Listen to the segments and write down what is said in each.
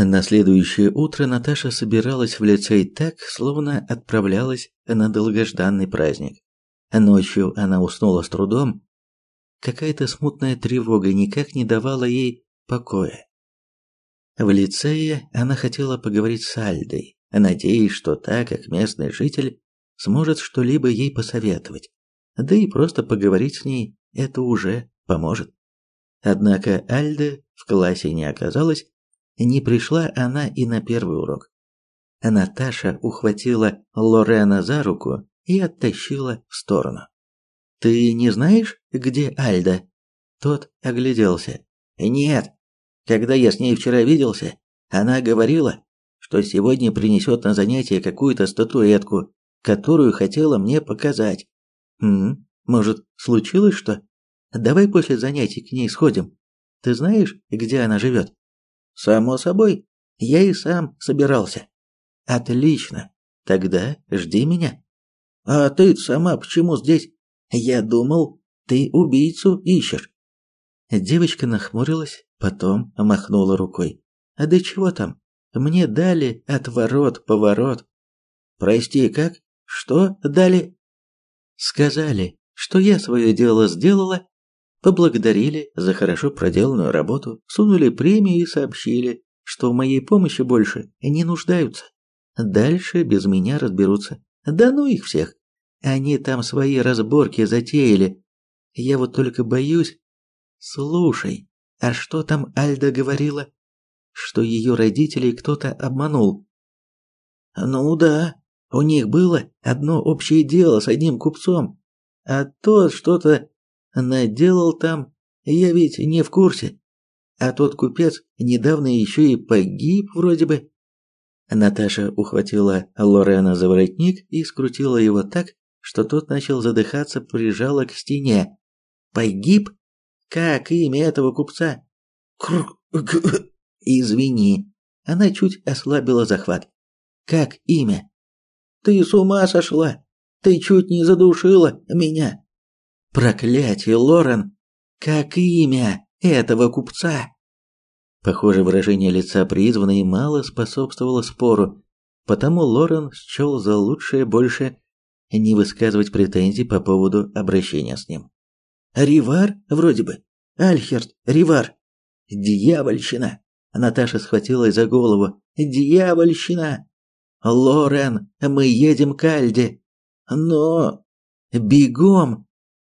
На следующее утро Наташа собиралась в лицей так, словно отправлялась на долгожданный праздник. Ночью она уснула с трудом. Какая-то смутная тревога никак не давала ей покоя. В лицее она хотела поговорить с Альдой, надеясь, что та, как местный житель, сможет что-либо ей посоветовать. Да и просто поговорить с ней это уже поможет. Однако Альда в классе не оказалась, не пришла она и на первый урок. Наташа ухватила Лорена за руку и оттащила в сторону. «Ты не знаешь, где Альда?» Тот огляделся. «Нет. Когда я с ней вчера виделся, она говорила, что сегодня принесет на занятие какую-то статуэтку, которую хотела мне показать. Хм, может, случилось что? Давай после занятий к ней сходим. Ты знаешь, где она живет?» Само собой, я и сам собирался. Отлично. Тогда жди меня. А ты сама почему здесь? Я думал, ты убийцу ищешь. Девочка нахмурилась, потом махнула рукой. А да чего там? Мне дали отворот-поворот. Прости, как? Что дали? Сказали, что я свое дело сделала поблагодарили за хорошо проделанную работу, сунули премию и сообщили, что в моей помощи больше не нуждаются. Дальше без меня разберутся. Да ну их всех. Они там свои разборки затеяли. Я вот только боюсь. Слушай, а что там Альда говорила? Что ее родителей кто-то обманул. Ну да, у них было одно общее дело с одним купцом, а тот что-то наделал там, я ведь не в курсе. А тот купец недавно еще и погиб вроде бы. Наташа ухватила Лорена за воротник и скрутила его так, что тот начал задыхаться, прижала к стене. Погиб? Как имя этого купца? Кр... Извини. Она чуть ослабила захват. Как имя? Ты с ума сошла? Ты чуть не задушила меня. Проклятие, Лорен! Как имя этого купца? Похоже, выражение лица призванной мало способствовало спору, потому Лорен счел за лучшее больше не высказывать претензий по поводу обращения с ним. «Ривар, вроде бы. Альхерт, Ривар. Дьявольщина!» Наташа схватилась за голову. «Дьявольщина! Лорен, мы едем к Альде!» «Но...» «Бегом!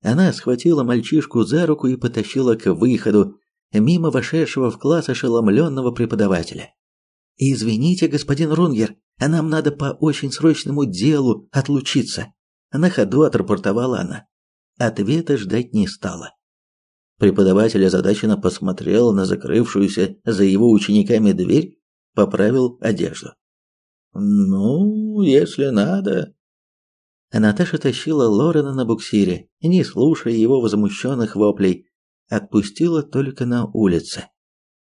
Она схватила мальчишку за руку и потащила к выходу, мимо вошедшего в класс ошеломленного преподавателя. «Извините, господин Рунгер, а нам надо по очень срочному делу отлучиться», на ходу отрапортовала она. Ответа ждать не стала. Преподаватель озадаченно посмотрел на закрывшуюся за его учениками дверь, поправил одежду. «Ну, если надо», Наташа тащила Лорена на буксире, не слушая его возмущенных воплей, отпустила только на улице.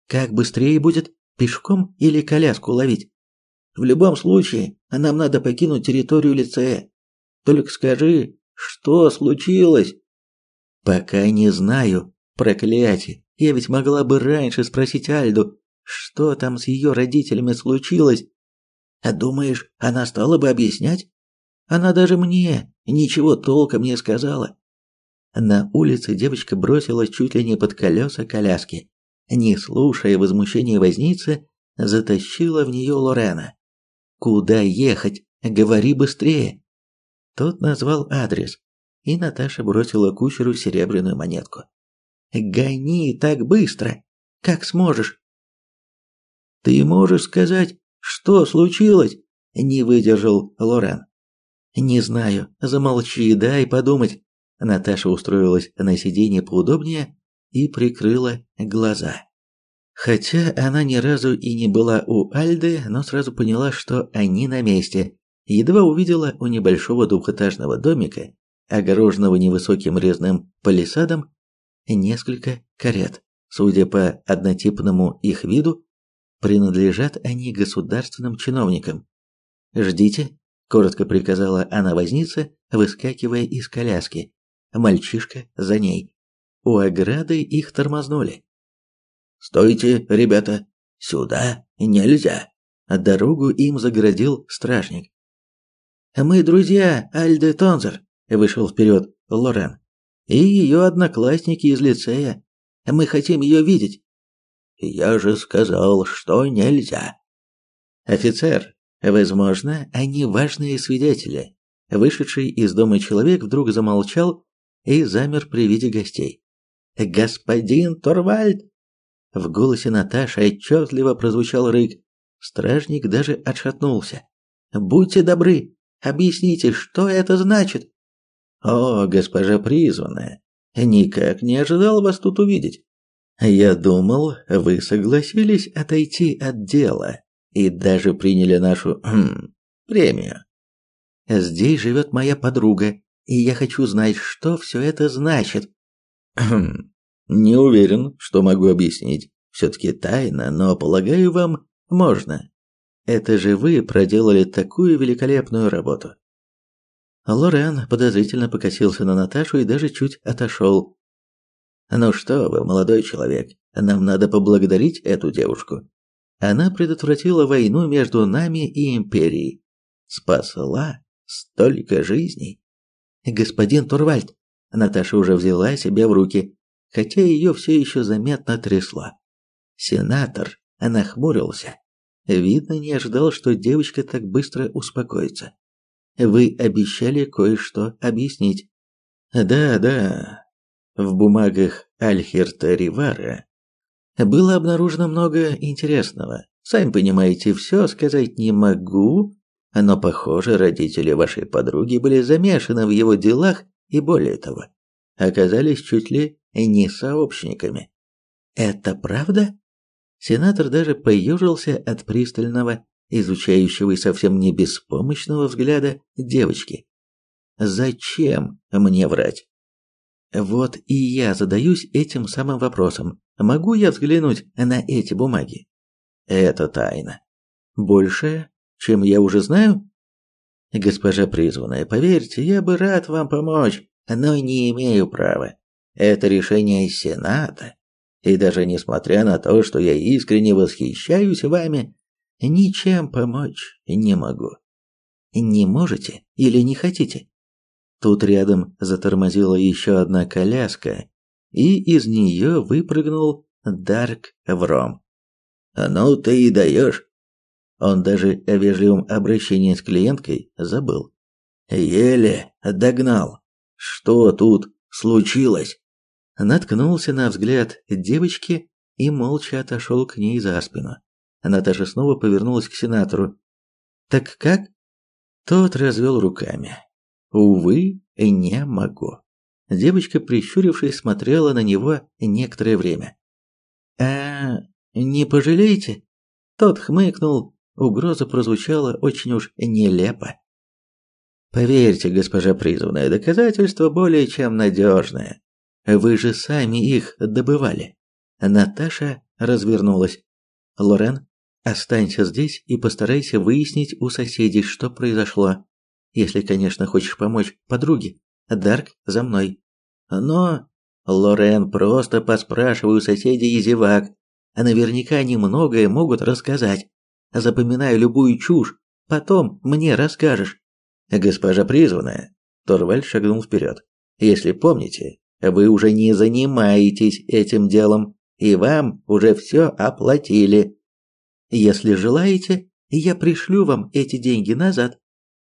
Как быстрее будет, пешком или коляску ловить? В любом случае, нам надо покинуть территорию лицея. Только скажи, что случилось? Пока не знаю. Проклятие. Я ведь могла бы раньше спросить Альду, что там с ее родителями случилось. А думаешь, она стала бы объяснять? Она даже мне ничего толком не сказала. На улице девочка бросилась чуть ли не под колеса коляски. Не слушая возмущения возницы, затащила в нее Лорена. «Куда ехать? Говори быстрее!» Тот назвал адрес, и Наташа бросила кучеру серебряную монетку. «Гони так быстро, как сможешь!» «Ты можешь сказать, что случилось?» – не выдержал Лорен. Не знаю, замолчи, дай подумать. Наташа устроилась на сиденье поудобнее и прикрыла глаза. Хотя она ни разу и не была у Альды, но сразу поняла, что они на месте. Едва увидела у небольшого двухэтажного домика, огороженного невысоким резным палисадом, несколько карет. Судя по однотипному их виду, принадлежат они государственным чиновникам. «Ждите», коротко приказала она вознице, выскакивая из коляски. Мальчишка за ней. У ограды их тормознули. "Стойте, ребята, Сюда нельзя. Дорогу им загородил стражник. Мы друзья Альды Тонзер, вышел вперед Лорен. И ее одноклассники из лицея. Мы хотим ее видеть. Я же сказал, что нельзя. Офицер, возможно, они важные свидетели. Вышедший из дома человек вдруг замолчал и замер при виде гостей. «Господин Торвальд!» В голосе Наташи отчетливо прозвучал рык. Стражник даже отшатнулся. «Будьте добры, объясните, что это значит?» «О, госпожа призванная, никак не ожидал вас тут увидеть. Я думал, вы согласились отойти от дела и даже приняли нашу хм, премию. Здесь живет моя подруга, и я хочу знать, что все это значит. Хм, не уверен, что могу объяснить. Все-таки тайна, но, полагаю, вам можно. Это же вы проделали такую великолепную работу. Лорен подозрительно покосился на Наташу и даже чуть отошел. «Ну что вы, молодой человек, нам надо поблагодарить эту девушку. Она предотвратила войну между нами и Империей. Спасла столько жизней. Господин Турвальд, Наташа уже взяла себя в руки, хотя ее все еще заметно трясло. Сенатор нахмурился. Видно, не ожидал, что девочка так быстро успокоится. Вы обещали кое-что объяснить. Да, да. В бумагах Альхерта Ривара было обнаружено много интересного. Сами понимаете, все сказать не могу, но, похоже, родители вашей подруги были замешаны в его делах и, более того, оказались чуть ли не сообщниками. Это правда? Сенатор даже поежился от пристального, изучающего и совсем не беспомощного взгляда девочки. Зачем мне врать? Вот и я задаюсь этим самым вопросом. Могу я взглянуть на эти бумаги? Это тайна. Больше чем я уже знаю? Госпожа призванная, поверьте, я бы рад вам помочь, но не имею права. Это решение Сената. И даже несмотря на то, что я искренне восхищаюсь вами, ничем помочь не могу. Не можете или не хотите? Тут рядом затормозила еще одна коляска, и из нее выпрыгнул Дарк Вром. «Ну ты и даешь!» Он даже о вежливом обращении с клиенткой забыл. Еле догнал. Что тут случилось? Наткнулся на взгляд девочки и молча отошел к ней за спину. Наташа снова повернулась к сенатору. «Так как?» Тот развел руками. «Увы, не могу». Девочка, прищурившись, смотрела на него некоторое время. «А не пожалеете?» Тот хмыкнул Угроза прозвучала очень уж нелепо. Поверьте, госпожа призванная, доказательства более чем надежные. Вы же сами их добывали. Наташа развернулась. Лорен, останься здесь и постарайся выяснить у соседей, что произошло. Если, конечно, хочешь помочь подруге. Дарк за мной. Но Лорен просто поспрашиваю соседей и зевак. Наверняка они многое могут рассказать. Запоминаю любую чушь, потом мне расскажешь. Госпожа призванная, Торвальд шагнул вперед. Если помните, вы уже не занимаетесь этим делом, и вам уже все оплатили. Если желаете, я пришлю вам эти деньги назад.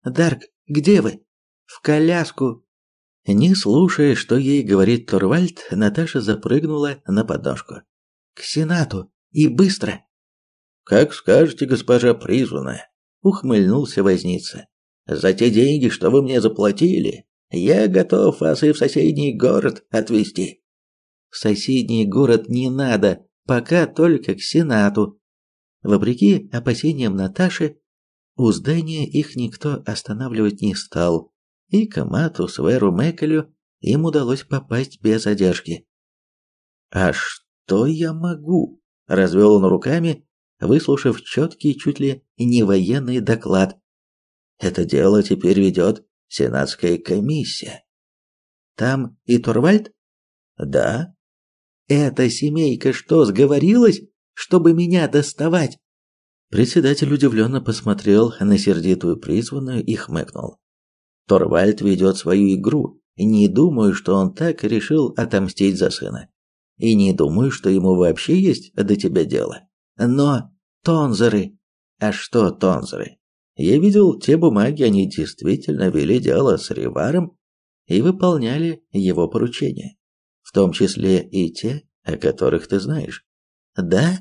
Дарк, где вы? В коляску. Не слушая, что ей говорит Торвальд, Наташа запрыгнула на подножку. К Сенату и быстро. Как скажете, госпожа призванная, ухмыльнулся возница. За те деньги, что вы мне заплатили, я готов вас и в соседний город отвезти. В соседний город не надо, пока только к Сенату. Вопреки опасениям Наташи, у здания их никто останавливать не стал, и к Мату Сверу Мекелю им удалось попасть без задержки. «А что я могу?» – развел он руками выслушав четкий, чуть ли не военный доклад. Это дело теперь ведет сенатская комиссия. Там и Торвальд? Да. Эта семейка что, сговорилась, чтобы меня доставать. Председатель удивленно посмотрел на сердитую призванную и хмыкнул. Торвальд ведет свою игру. Не думаю, что он так решил отомстить за сына. И не думаю, что ему вообще есть до тебя дело. Но тонзеры... А что тонзеры? Я видел те бумаги, они действительно вели дело с Риваром и выполняли его поручения. В том числе и те, о которых ты знаешь. Да?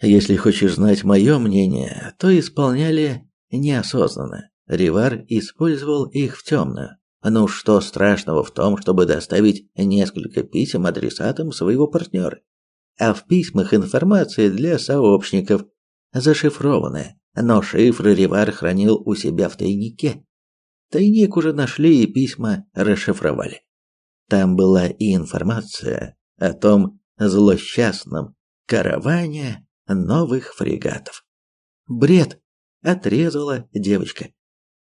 Если хочешь знать мое мнение, то исполняли неосознанно. Ривар использовал их в темную. Ну что страшного в том, чтобы доставить несколько писем адресатам своего партнера? А в письмах информация для сообщников, зашифрованная, но шифры Ривар хранил у себя в тайнике. Тайник уже нашли и письма расшифровали. Там была и информация о том злосчастном караване новых фрегатов. Бред, отрезала девочка.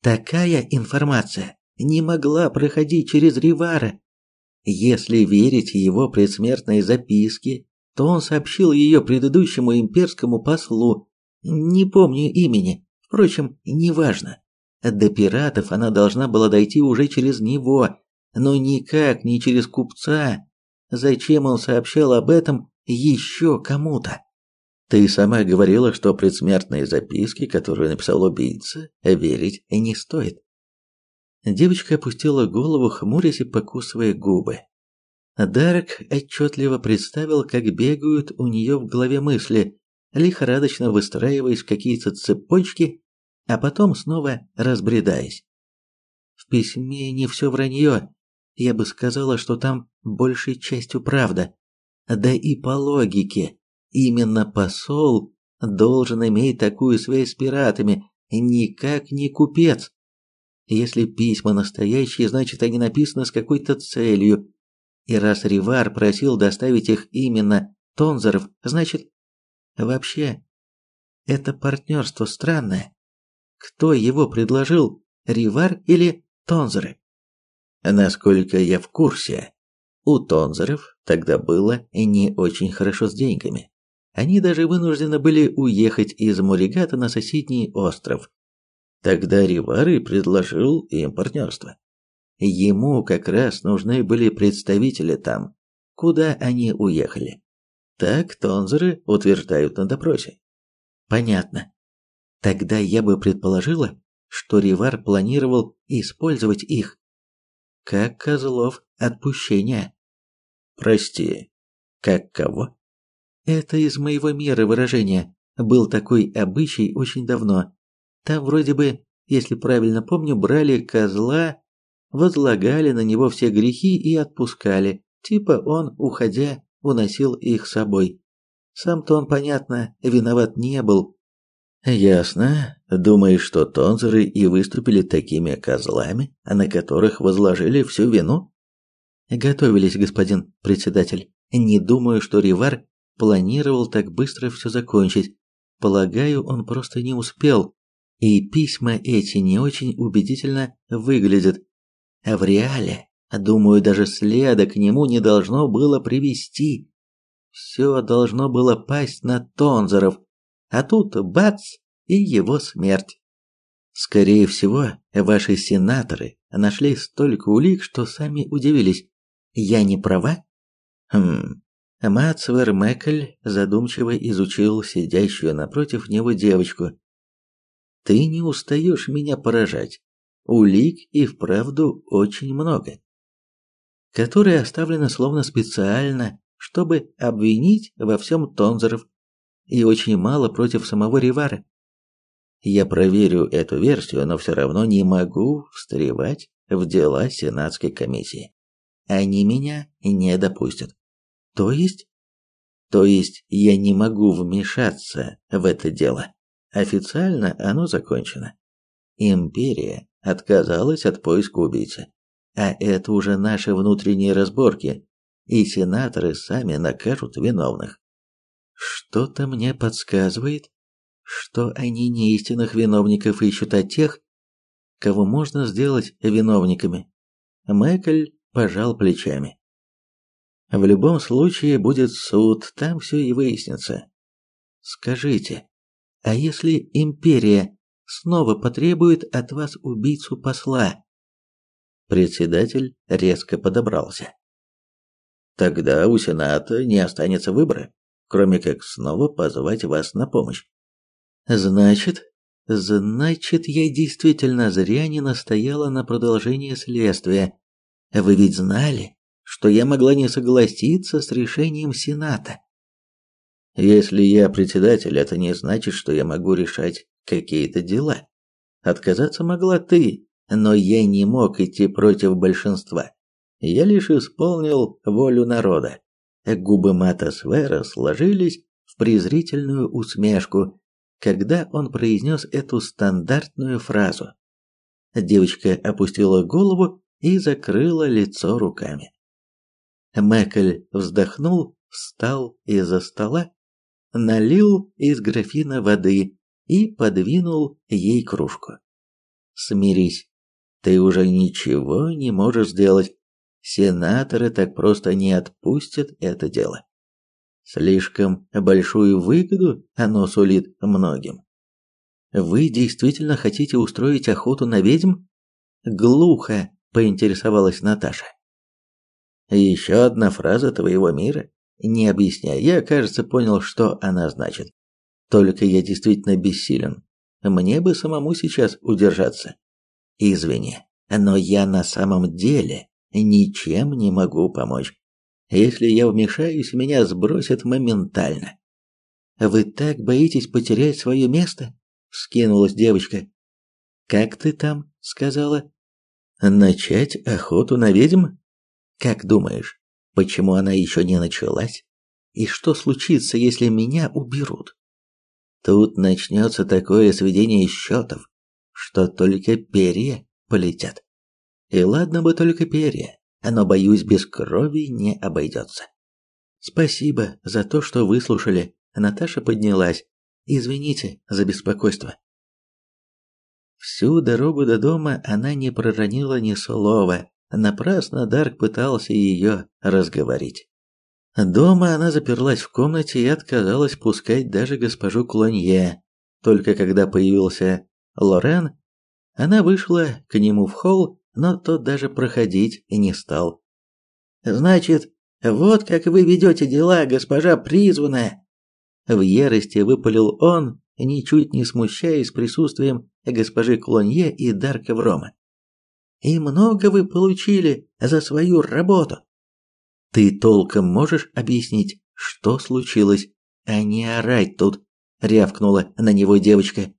Такая информация не могла проходить через Ривара. Если верить его предсмертной записке, то он сообщил ее предыдущему имперскому послу, не помню имени, впрочем, неважно. До пиратов она должна была дойти уже через него, но никак не через купца. Зачем он сообщал об этом еще кому-то? Ты сама говорила, что предсмертные записки, которые написал убийца, верить не стоит. Девочка опустила голову, хмурясь и покусывая губы. Дарк отчетливо представил, как бегают у нее в голове мысли, лихорадочно выстраиваясь в какие-то цепочки, а потом снова разбредаясь. В письме не все вранье. Я бы сказала, что там большей частью правда. Да и по логике, именно посол должен иметь такую связь с пиратами, никак не купец. Если письма настоящие, значит они написаны с какой-то целью. И раз Ривар просил доставить их именно Тонзоров, значит, вообще, это партнерство странное. Кто его предложил, Ривар или Тонзоры? Насколько я в курсе, у Тонзоров тогда было не очень хорошо с деньгами. Они даже вынуждены были уехать из Муригата на соседний остров, Тогда Ривары предложил им партнерство. Ему как раз нужны были представители там, куда они уехали. Так тонзеры утверждают на допросе. Понятно. Тогда я бы предположила, что Ривар планировал использовать их как козлов отпущения. Прости, как кого? Это из моего мира выражения. Был такой обычай очень давно, там вроде бы, если правильно помню, брали козла, возлагали на него все грехи и отпускали. Типа он, уходя, уносил их с собой. Сам-то он, понятно, виноват не был. Ясно. Думаешь, что тонзеры и выступили такими козлами, на которых возложили всю вину? Готовились, господин председатель. Не думаю, что Ривар планировал так быстро все закончить. Полагаю, он просто не успел. И письма эти не очень убедительно выглядят. А в реале, думаю, даже следа к нему не должно было привести. Все должно было пасть на Тонзоров, а тут бац и его смерть. Скорее всего, ваши сенаторы нашли столько улик, что сами удивились. Я не права? Хм. Мацвер Мекель задумчиво изучил сидящую напротив него девочку ты не устаешь меня поражать. Улик и вправду очень много, которые оставлены словно специально, чтобы обвинить во всем Тонзеров, и очень мало против самого Ривара. Я проверю эту версию, но все равно не могу встревать в дела Сенатской комиссии. Они меня не допустят. То есть? То есть я не могу вмешаться в это дело. Официально оно закончено. Империя отказалась от поиска убийцы. А это уже наши внутренние разборки, и сенаторы сами накажут виновных. Что-то мне подсказывает, что они не истинных виновников ищут, а тех, кого можно сделать виновниками. Мэкль пожал плечами. В любом случае будет суд, там все и выяснится. Скажите, а если империя снова потребует от вас убийцу посла? Председатель резко подобрался. Тогда у Сената не останется выбора, кроме как снова позвать вас на помощь. Значит, значит, я действительно зря не настояла на продолжении следствия. Вы ведь знали, что я могла не согласиться с решением Сената. Если я председатель, это не значит, что я могу решать какие-то дела. Отказаться могла ты, но я не мог идти против большинства. Я лишь исполнил волю народа. Губы Мата Свера сложились в презрительную усмешку, когда он произнес эту стандартную фразу. Девочка опустила голову и закрыла лицо руками. Мэкль вздохнул, встал из-за стола, налил из графина воды и подвинул ей кружку. «Смирись, ты уже ничего не можешь сделать. Сенаторы так просто не отпустят это дело. Слишком большую выгоду оно сулит многим. Вы действительно хотите устроить охоту на ведьм? Глухо поинтересовалась Наташа. Еще одна фраза твоего мира. Не объясняй, я, кажется, понял, что она значит. Только я действительно бессилен. Мне бы самому сейчас удержаться. Извини, но я на самом деле ничем не могу помочь. Если я вмешаюсь, меня сбросят моментально. Вы так боитесь потерять свое место? Скинулась девочка. Как ты там сказала? Начать охоту на ведьм? Как думаешь, почему она еще не началась? И что случится, если меня уберут? Тут начнется такое сведение счетов, что только перья полетят. И ладно бы только перья, но, боюсь, без крови не обойдется. Спасибо за то, что выслушали. Наташа поднялась. Извините за беспокойство. Всю дорогу до дома она не проронила ни слова. Напрасно Дарк пытался ее разговорить. Дома она заперлась в комнате и отказалась пускать даже госпожу Клонье. Только когда появился Лорен, она вышла к нему в холл но тот даже проходить не стал. «Значит, вот как вы ведете дела, госпожа призванная!» В ярости выпалил он, ничуть не смущаясь присутствием госпожи Клонье и Дарка Врома. «И много вы получили за свою работу!» «Ты толком можешь объяснить, что случилось, а не орать тут?» — рявкнула на него девочка.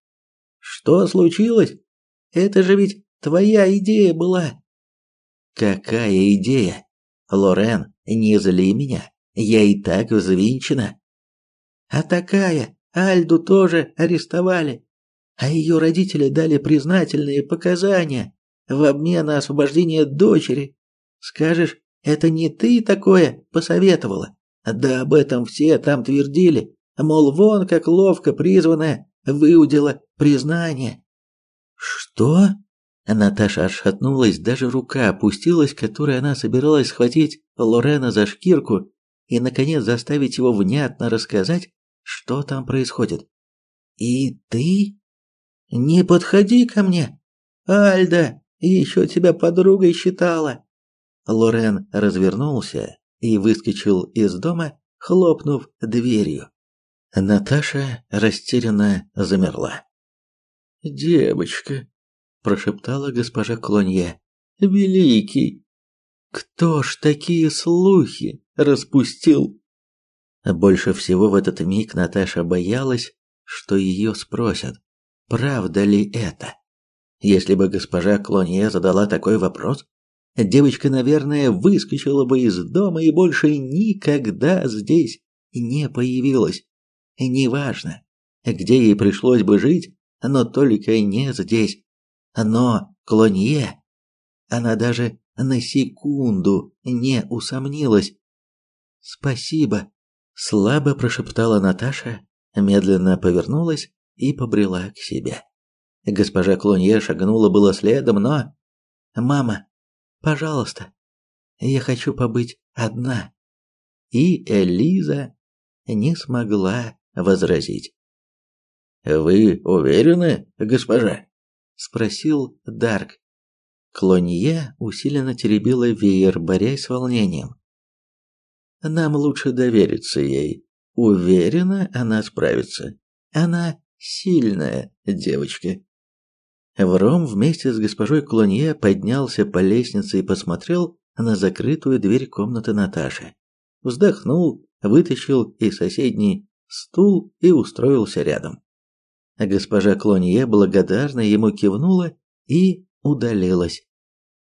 «Что случилось? Это же ведь Твоя идея была. Какая идея? Лорен, не зли меня. Я и так взвинчена. А такая, Альду тоже арестовали. А ее родители дали признательные показания в обмен на освобождение дочери. Скажешь, это не ты такое посоветовала? Да об этом все там твердили, мол, вон как ловко призванная выудила признание. Что? Наташа отшатнулась, даже рука опустилась, которой она собиралась схватить Лорена за шкирку и, наконец, заставить его внятно рассказать, что там происходит. «И ты? Не подходи ко мне! Альда еще тебя подругой считала!» Лорен развернулся и выскочил из дома, хлопнув дверью. Наташа растерянно замерла. «Девочка, прошептала госпожа Клонье. Великий! Кто ж такие слухи распустил? Больше всего в этот миг Наташа боялась, что ее спросят, правда ли это. Если бы госпожа Клонье задала такой вопрос, девочка, наверное, выскочила бы из дома и больше никогда здесь не появилась. Неважно, где ей пришлось бы жить, но только не здесь. Но Клонье, она даже на секунду не усомнилась. «Спасибо», — слабо прошептала Наташа, медленно повернулась и побрела к себе. Госпожа Клонье шагнула было следом, но... «Мама, пожалуйста, я хочу побыть одна». И Элиза не смогла возразить. «Вы уверены, госпожа?» – спросил Дарк. Клонье усиленно теребила веер, борясь с волнением. «Нам лучше довериться ей. Уверена, она справится. Она сильная девочка». Вром вместе с госпожой Клонье поднялся по лестнице и посмотрел на закрытую дверь комнаты Наташи. Вздохнул, вытащил из соседней стул и устроился рядом. Госпожа Клонье благодарно ему кивнула и удалилась.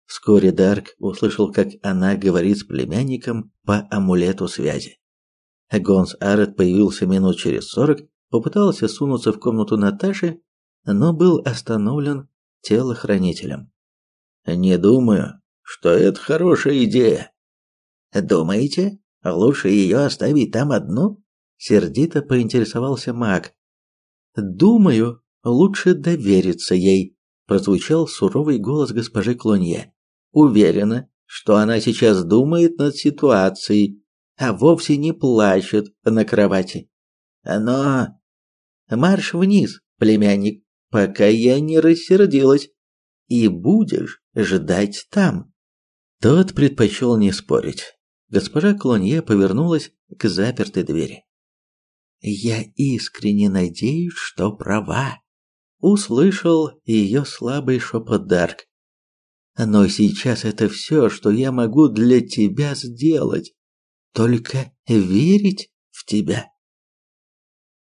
Вскоре Дарк услышал, как она говорит с племянником по амулету связи. Гонс Арет появился минут через сорок, попытался сунуться в комнату Наташи, но был остановлен телохранителем. «Не думаю, что это хорошая идея». «Думаете, лучше ее оставить там одну?» Сердито поинтересовался маг. «Думаю, лучше довериться ей», прозвучал суровый голос госпожи Клонье. «Уверена, что она сейчас думает над ситуацией, а вовсе не плачет на кровати. Но... Марш вниз, племянник, пока я не рассердилась, и будешь ждать там. Тот предпочел не спорить. Госпожа Клонье повернулась к запертой двери. Я искренне надеюсь, что права. Услышал ее слабый шепот Дарк. Но сейчас это все, что я могу для тебя сделать. Только верить в тебя.